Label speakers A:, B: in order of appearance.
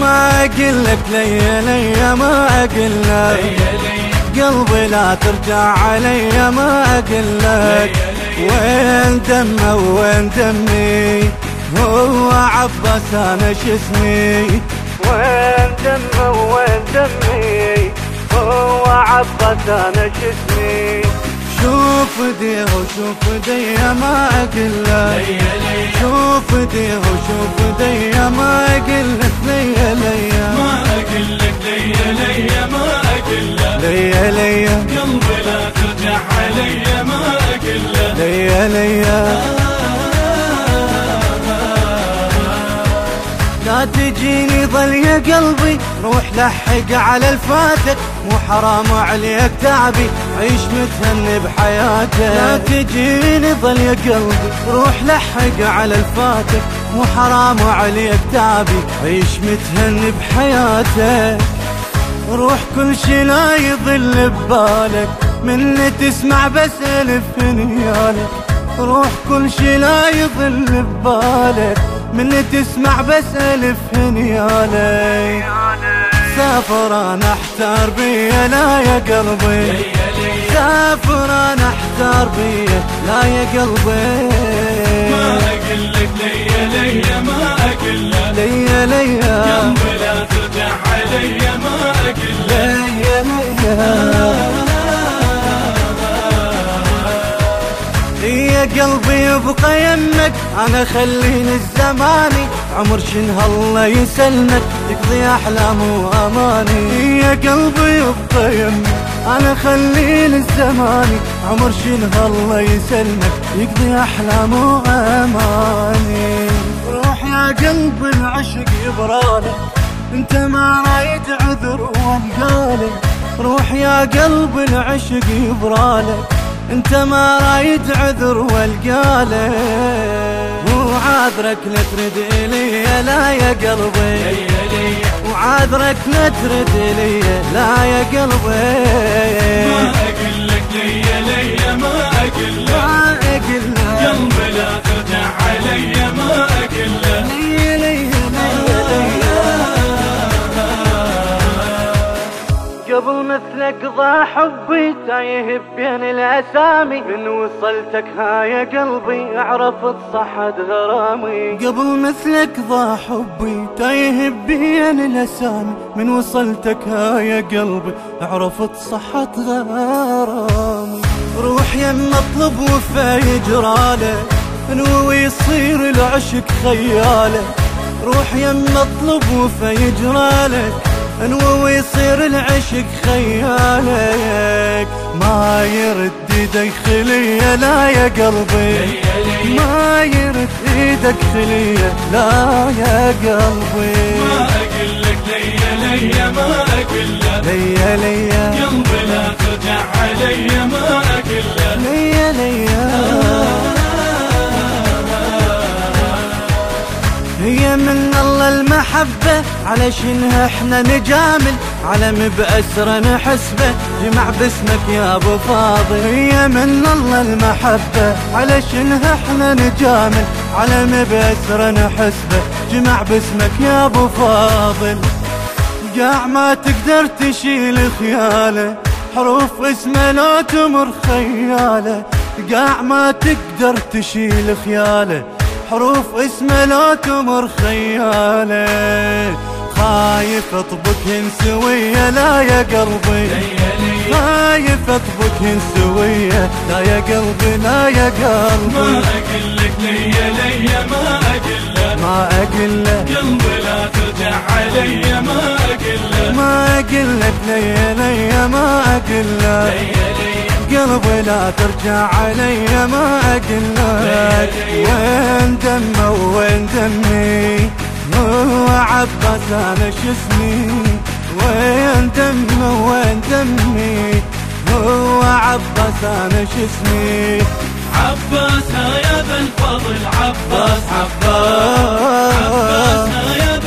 A: ما أقول لك ليا ما أقول لك قلبي لا ترجع علي ما أقول لك وين دمه وين دمي؟ هو عباس أنا شسمي وين دمه وين دمي؟ هو عباس أنا شسمي شوف ديه وشوف ديه ما أقول شوف ديه وشوف ديه ما تجيني ضل يا قلبي روح لحق على الفاتك مو حرام عليك تعبي عيش متهني بحياتك لا تجيني ضل يا قلبي روح لحق على الفاتك مو حرام عليك تعبي عيش متهني بحياتك روح كل شي لا يضل ببالك من تسمع بس الف نيالك روح كل شي لا يضل ببالك. من تسمع بس ألف نيالك سافر أنا أحتار بيا لا يا قلبي. سافر أنا أحتار بيا لا يا قلبي.
B: ما أقول لك ليا قلبي
A: يبقى يمك. أنا خليني الزماني. عمر شنها الله يسلمك. يقضي احلام وأماني. يا قلبي يبقى يمك. أنا خليني الزماني. عمر شنها الله يسلمك. يقضي احلام وأماني. روح يا قلبي العشق يبرالك أنت ما رايد عذر والقالك روح يا قلبي العشق يبرالك انت ما رايد عذر والقالك وعذرك لا ترد إلي لا يا قلبي. وعذرك لا ترد إلي لا يا قلبي.
B: ما أقول لك ليا ليا ما
A: أقول قبل مثلك ضاع حبي تايه بين الأسامي. من وصلتك ها يا قلبي عرفت صحة غرامي. قبل مثلك ضاع حبي تايه بين الأسامي. من وصلتك ها يا قلبي عرفت صحة غرامي. روح يم اطلب وفا يجراله انو يصير العشق خياله روح يم اطلب وفا يجرالك. انو يصير العشق خيالك ما يرد إيدك خلية لا يا قلبي. ما يرد إيدك خلية لا يا قلبي.
B: ما أقول لك ليا ليا ما أقول لك
A: ليا ليا.
B: قلبي لا ترجع
A: المحبة علشانها إحنا نجامل؟ علم بأسرة نحسبه. جمع باسمك يا أبو فاضل هي من الله المحبة. علشانها إحنا نجامل؟ علم بأسرة نحسبه. جمع باسمك يا أبو فاضل. قاع ما تقدر تشيل خياله. حروف اسمه لا تمر خياله. قاع ما تقدر تشيل خياله. حروف اسمه لا تمر خياله. خايف اطبك سوية لا يا قلبي. خايف اطبك سوية لا يا قلبي لا يا
B: ما
A: قلبي.
B: أقول لك ليا ليا ما أقول لك
A: ما أقول لك
B: قلبي لا ترجع علي ما أقول لك
A: ما أقول لك ليا ليا ما أقول لك قلبي لا ترجع علي ما أقول لك وين دمه وين دمي؟ هو عباس أنا شسمي وين دمه وين دمي؟ هو عباس أنا شسمي
B: عباس يا بن فضل عباس عباس عباس يا